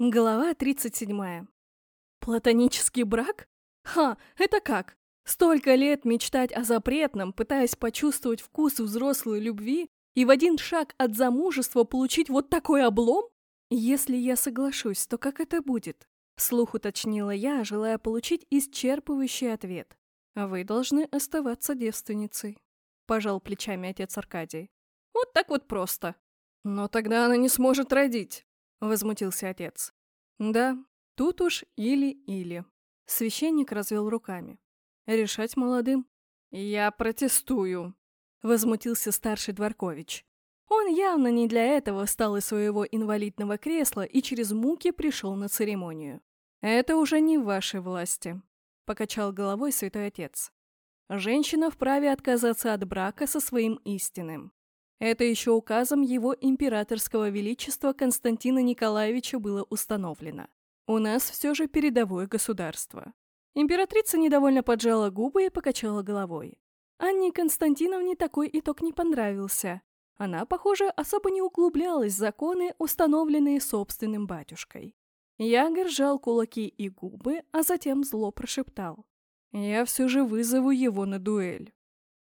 Глава 37. Платонический брак? Ха, это как? Столько лет мечтать о запретном, пытаясь почувствовать вкус взрослой любви, и в один шаг от замужества получить вот такой облом? Если я соглашусь, то как это будет? Слух уточнила я, желая получить исчерпывающий ответ. Вы должны оставаться девственницей. Пожал плечами отец Аркадий. Вот так вот просто. Но тогда она не сможет родить. — возмутился отец. «Да, тут уж или-или». Священник развел руками. «Решать молодым». «Я протестую», — возмутился старший Дворкович. Он явно не для этого встал из своего инвалидного кресла и через муки пришел на церемонию. «Это уже не в вашей власти», — покачал головой святой отец. «Женщина вправе отказаться от брака со своим истинным. Это еще указом его императорского величества Константина Николаевича было установлено. У нас все же передовое государство. Императрица недовольно поджала губы и покачала головой. Анне Константиновне такой итог не понравился. Она, похоже, особо не углублялась в законы, установленные собственным батюшкой. Я держал кулаки и губы, а затем зло прошептал. «Я все же вызову его на дуэль».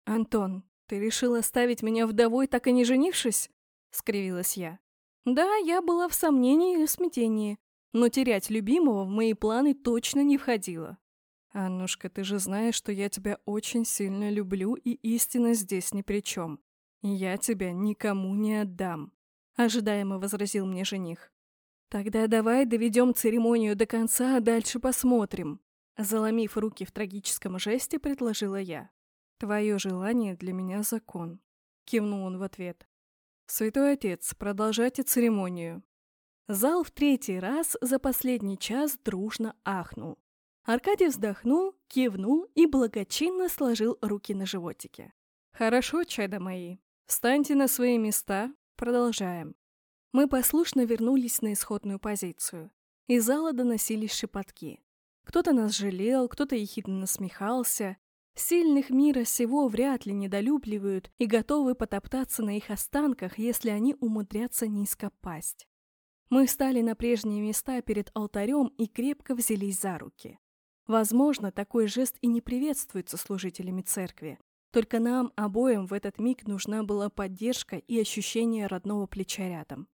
«Антон, «Ты решил оставить меня вдовой, так и не женившись?» — скривилась я. «Да, я была в сомнении и смятении, но терять любимого в мои планы точно не входило». «Аннушка, ты же знаешь, что я тебя очень сильно люблю, и истина здесь ни при чем. Я тебя никому не отдам», — ожидаемо возразил мне жених. «Тогда давай доведем церемонию до конца, а дальше посмотрим», — заломив руки в трагическом жесте, предложила я. «Твое желание для меня закон», — кивнул он в ответ. «Святой отец, продолжайте церемонию». Зал в третий раз за последний час дружно ахнул. Аркадий вздохнул, кивнул и благочинно сложил руки на животике. «Хорошо, чада мои. Встаньте на свои места. Продолжаем». Мы послушно вернулись на исходную позицию. Из зала доносились шепотки. Кто-то нас жалел, кто-то ехидно насмехался, Сильных мира сего вряд ли недолюбливают и готовы потоптаться на их останках, если они умудрятся низко пасть. Мы встали на прежние места перед алтарем и крепко взялись за руки. Возможно, такой жест и не приветствуется служителями церкви. Только нам обоим в этот миг нужна была поддержка и ощущение родного плеча рядом.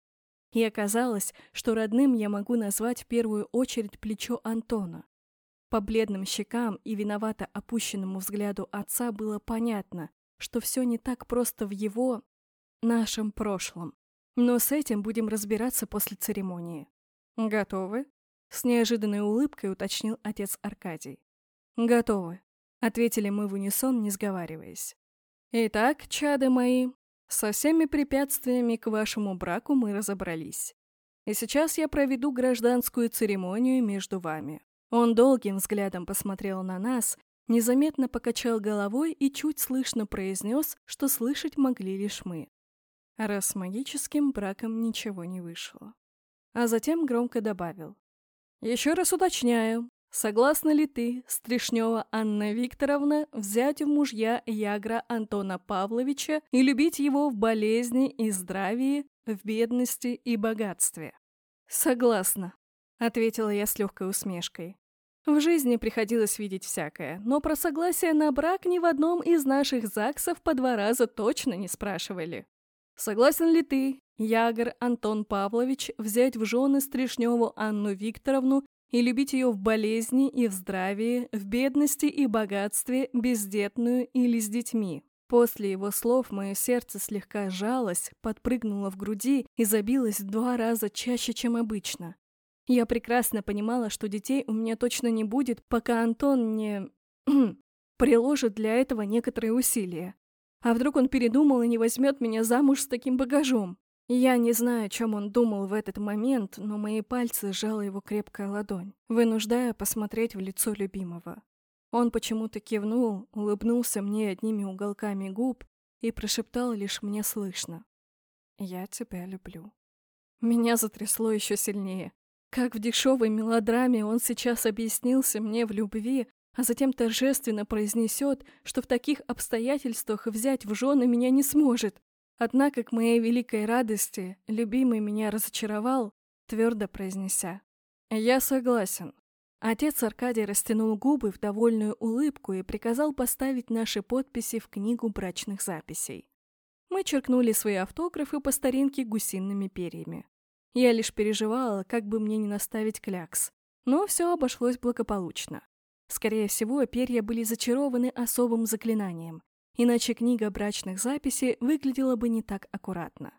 И оказалось, что родным я могу назвать в первую очередь плечо Антона. По бледным щекам и виновато опущенному взгляду отца было понятно, что все не так просто в его, нашем прошлом. Но с этим будем разбираться после церемонии. «Готовы?» — с неожиданной улыбкой уточнил отец Аркадий. «Готовы», — ответили мы в унисон, не сговариваясь. «Итак, чады мои, со всеми препятствиями к вашему браку мы разобрались. И сейчас я проведу гражданскую церемонию между вами. Он долгим взглядом посмотрел на нас, незаметно покачал головой и чуть слышно произнес, что слышать могли лишь мы. Раз с магическим браком ничего не вышло. А затем громко добавил. «Еще раз уточняю, согласна ли ты, Стришнева Анна Викторовна, взять в мужья Ягра Антона Павловича и любить его в болезни и здравии, в бедности и богатстве?» «Согласна», — ответила я с легкой усмешкой. В жизни приходилось видеть всякое, но про согласие на брак ни в одном из наших ЗАГСов по два раза точно не спрашивали. Согласен ли ты, Ягор Антон Павлович, взять в жены Стришневу Анну Викторовну и любить ее в болезни и в здравии, в бедности и богатстве, бездетную или с детьми? После его слов мое сердце слегка сжалось, подпрыгнуло в груди и забилось два раза чаще, чем обычно. Я прекрасно понимала, что детей у меня точно не будет, пока Антон не... приложит для этого некоторые усилия. А вдруг он передумал и не возьмет меня замуж с таким багажом? Я не знаю, о чем он думал в этот момент, но мои пальцы сжала его крепкая ладонь, вынуждая посмотреть в лицо любимого. Он почему-то кивнул, улыбнулся мне одними уголками губ и прошептал лишь мне слышно. «Я тебя люблю». Меня затрясло еще сильнее. Как в дешевой мелодраме он сейчас объяснился мне в любви, а затем торжественно произнесет, что в таких обстоятельствах взять в жены меня не сможет. Однако, к моей великой радости, любимый меня разочаровал, твердо произнеся. «Я согласен». Отец Аркадий растянул губы в довольную улыбку и приказал поставить наши подписи в книгу брачных записей. Мы черкнули свои автографы по старинке гусиными перьями. Я лишь переживала, как бы мне не наставить клякс. Но все обошлось благополучно. Скорее всего, перья были зачарованы особым заклинанием, иначе книга брачных записей выглядела бы не так аккуратно.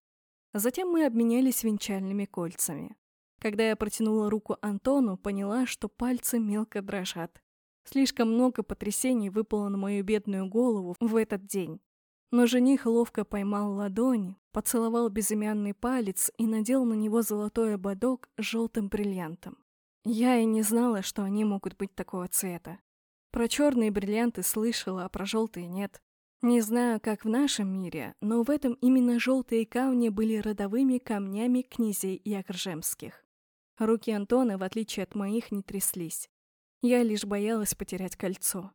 Затем мы обменялись венчальными кольцами. Когда я протянула руку Антону, поняла, что пальцы мелко дрожат. Слишком много потрясений выпало на мою бедную голову в этот день. Но жених ловко поймал ладонь, поцеловал безымянный палец и надел на него золотой ободок с желтым бриллиантом. Я и не знала, что они могут быть такого цвета. Про черные бриллианты слышала, а про желтые нет. Не знаю, как в нашем мире, но в этом именно желтые камни были родовыми камнями князей Якржемских. Руки Антона, в отличие от моих, не тряслись. Я лишь боялась потерять кольцо.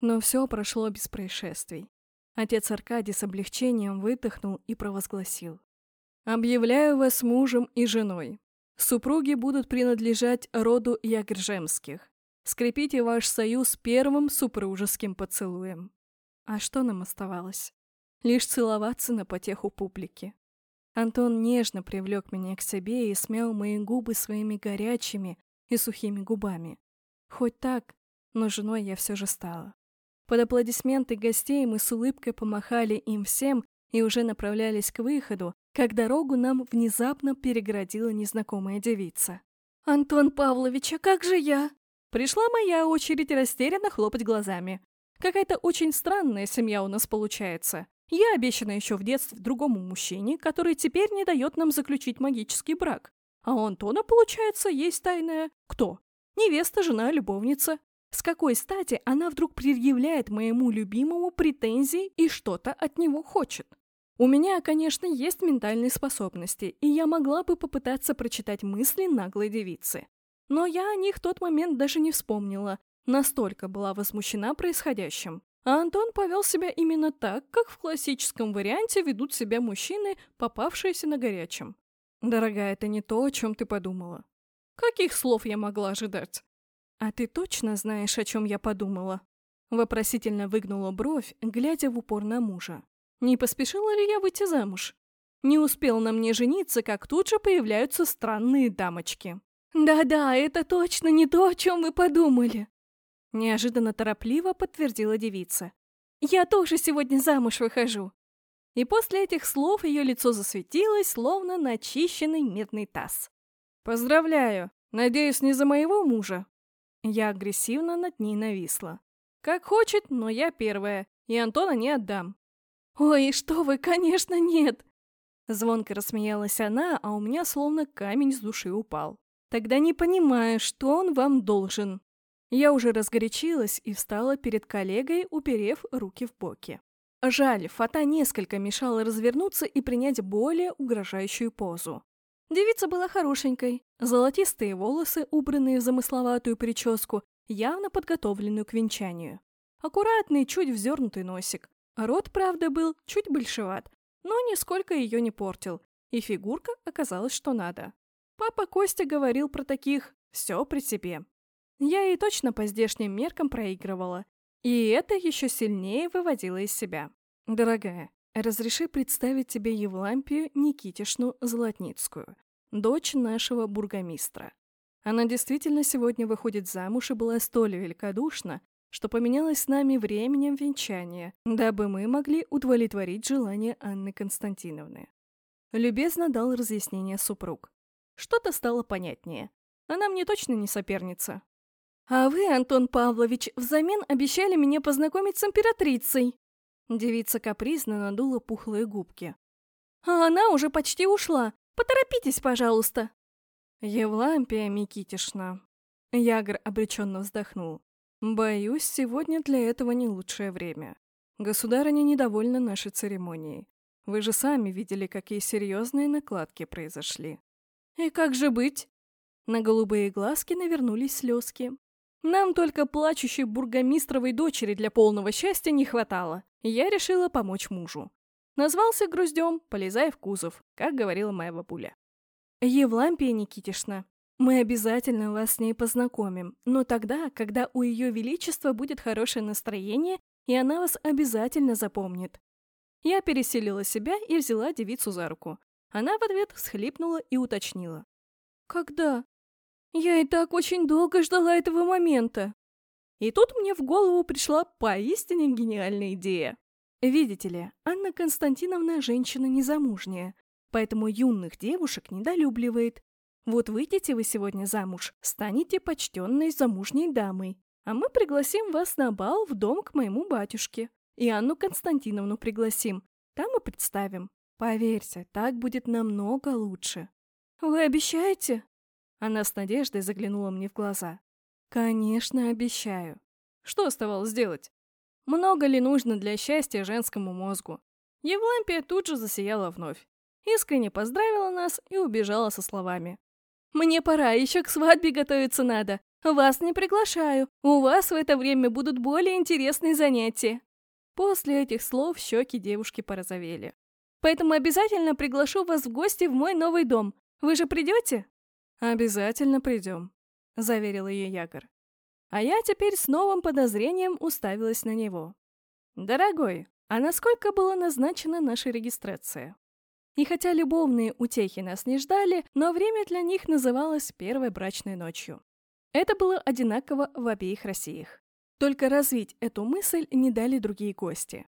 Но все прошло без происшествий. Отец Аркадий с облегчением выдохнул и провозгласил. «Объявляю вас мужем и женой. Супруги будут принадлежать роду Ягржемских. Скрепите ваш союз первым супружеским поцелуем». А что нам оставалось? Лишь целоваться на потеху публики. Антон нежно привлек меня к себе и смял мои губы своими горячими и сухими губами. Хоть так, но женой я все же стала. Под аплодисменты гостей мы с улыбкой помахали им всем и уже направлялись к выходу, как дорогу нам внезапно перегородила незнакомая девица. «Антон Павлович, а как же я?» Пришла моя очередь растерянно хлопать глазами. Какая-то очень странная семья у нас получается. Я обещана еще в детстве другому мужчине, который теперь не дает нам заключить магический брак. А у Антона, получается, есть тайная... Кто? Невеста, жена, любовница. С какой стати она вдруг предъявляет моему любимому претензии и что-то от него хочет? У меня, конечно, есть ментальные способности, и я могла бы попытаться прочитать мысли наглой девицы. Но я о них в тот момент даже не вспомнила, настолько была возмущена происходящим. А Антон повел себя именно так, как в классическом варианте ведут себя мужчины, попавшиеся на горячем. Дорогая, это не то, о чем ты подумала. Каких слов я могла ожидать? А ты точно знаешь, о чем я подумала? Вопросительно выгнула бровь, глядя в упор на мужа. Не поспешила ли я выйти замуж? Не успел на мне жениться, как тут же появляются странные дамочки. «Да-да, это точно не то, о чем вы подумали!» Неожиданно торопливо подтвердила девица. «Я тоже сегодня замуж выхожу!» И после этих слов ее лицо засветилось, словно начищенный медный таз. «Поздравляю! Надеюсь, не за моего мужа?» Я агрессивно над ней нависла. «Как хочет, но я первая, и Антона не отдам». «Ой, что вы, конечно, нет!» Звонко рассмеялась она, а у меня словно камень с души упал. «Тогда не понимаю, что он вам должен». Я уже разгорячилась и встала перед коллегой, уперев руки в боки. Жаль, фата несколько мешала развернуться и принять более угрожающую позу. Девица была хорошенькой, золотистые волосы, убранные в замысловатую прическу, явно подготовленную к венчанию. Аккуратный, чуть вздернутый носик. Рот, правда, был чуть большеват, но нисколько ее не портил, и фигурка оказалась что надо. Папа Костя говорил про таких «все при себе». Я ей точно по здешним меркам проигрывала. И это еще сильнее выводило из себя. «Дорогая, разреши представить тебе Евлампию Никитишну Золотницкую, дочь нашего бургомистра. Она действительно сегодня выходит замуж и была столь великодушна, что поменялась с нами временем венчания, дабы мы могли удовлетворить желание Анны Константиновны. Любезно дал разъяснение супруг. Что-то стало понятнее. Она мне точно не соперница, «А вы, Антон Павлович, взамен обещали меня познакомить с императрицей!» Девица капризно надула пухлые губки. «А она уже почти ушла! Поторопитесь, пожалуйста!» «Евлампия Микитишна!» Ягр обреченно вздохнул. «Боюсь, сегодня для этого не лучшее время. Государыня недовольна нашей церемонией. Вы же сами видели, какие серьезные накладки произошли». «И как же быть?» На голубые глазки навернулись слезки. Нам только плачущей бургомистровой дочери для полного счастья не хватало, я решила помочь мужу. Назвался груздем, полезая в кузов, как говорила моя бабуля. Евлампия Никитишна, мы обязательно вас с ней познакомим, но тогда, когда у Ее Величества будет хорошее настроение, и она вас обязательно запомнит. Я переселила себя и взяла девицу за руку. Она в ответ всхлипнула и уточнила. «Когда?» «Я и так очень долго ждала этого момента». И тут мне в голову пришла поистине гениальная идея. Видите ли, Анна Константиновна женщина незамужняя, поэтому юных девушек недолюбливает. Вот выйдете вы сегодня замуж, станете почтенной замужней дамой, а мы пригласим вас на бал в дом к моему батюшке. И Анну Константиновну пригласим, там и представим. Поверьте, так будет намного лучше. Вы обещаете? Она с надеждой заглянула мне в глаза. Конечно, обещаю. Что оставалось сделать? Много ли нужно для счастья женскому мозгу? Евлампия тут же засияла вновь. Искренне поздравила нас и убежала со словами. «Мне пора, еще к свадьбе готовиться надо. Вас не приглашаю. У вас в это время будут более интересные занятия». После этих слов щеки девушки порозовели. «Поэтому обязательно приглашу вас в гости в мой новый дом. Вы же придете?» «Обязательно придем», — заверил ее Ягор. А я теперь с новым подозрением уставилась на него. «Дорогой, а насколько была назначена наша регистрация?» И хотя любовные утехи нас не ждали, но время для них называлось первой брачной ночью. Это было одинаково в обеих Россиях. Только развить эту мысль не дали другие гости.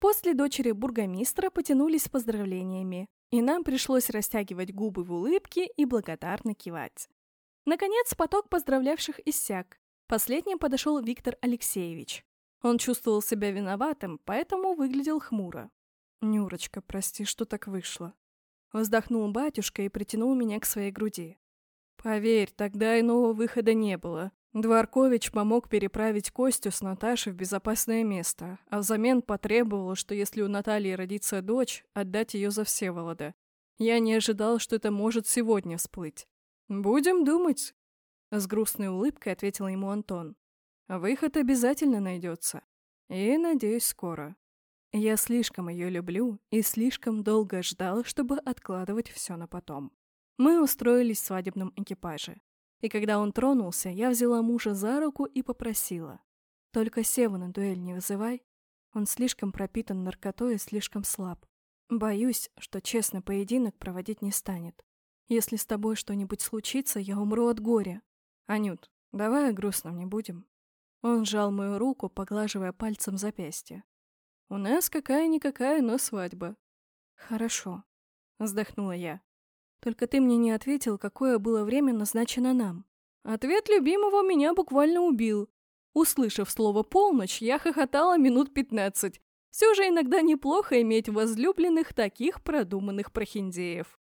После дочери бургомистра потянулись с поздравлениями, и нам пришлось растягивать губы в улыбке и благодарно кивать. Наконец, поток поздравлявших иссяк, Последним подошел Виктор Алексеевич. Он чувствовал себя виноватым, поэтому выглядел хмуро. «Нюрочка, прости, что так вышло». Вздохнул батюшка и притянул меня к своей груди. «Поверь, тогда иного выхода не было. Дворкович помог переправить Костю с Наташей в безопасное место, а взамен потребовал, что если у Натальи родится дочь, отдать ее за Всеволода. Я не ожидал, что это может сегодня всплыть. Будем думать, с грустной улыбкой ответил ему Антон. Выход обязательно найдется. И, надеюсь, скоро. Я слишком ее люблю и слишком долго ждал, чтобы откладывать все на потом. Мы устроились в свадебном экипаже. И когда он тронулся, я взяла мужа за руку и попросила. Только Севу на дуэль не вызывай. Он слишком пропитан наркотой и слишком слаб. Боюсь, что честный поединок проводить не станет. Если с тобой что-нибудь случится, я умру от горя. «Анют, давай о не будем». Он сжал мою руку, поглаживая пальцем запястье. «У нас какая-никакая, но свадьба». «Хорошо», — вздохнула я. «Только ты мне не ответил, какое было время назначено нам». Ответ любимого меня буквально убил. Услышав слово «полночь», я хохотала минут пятнадцать. Все же иногда неплохо иметь возлюбленных таких продуманных прохиндеев.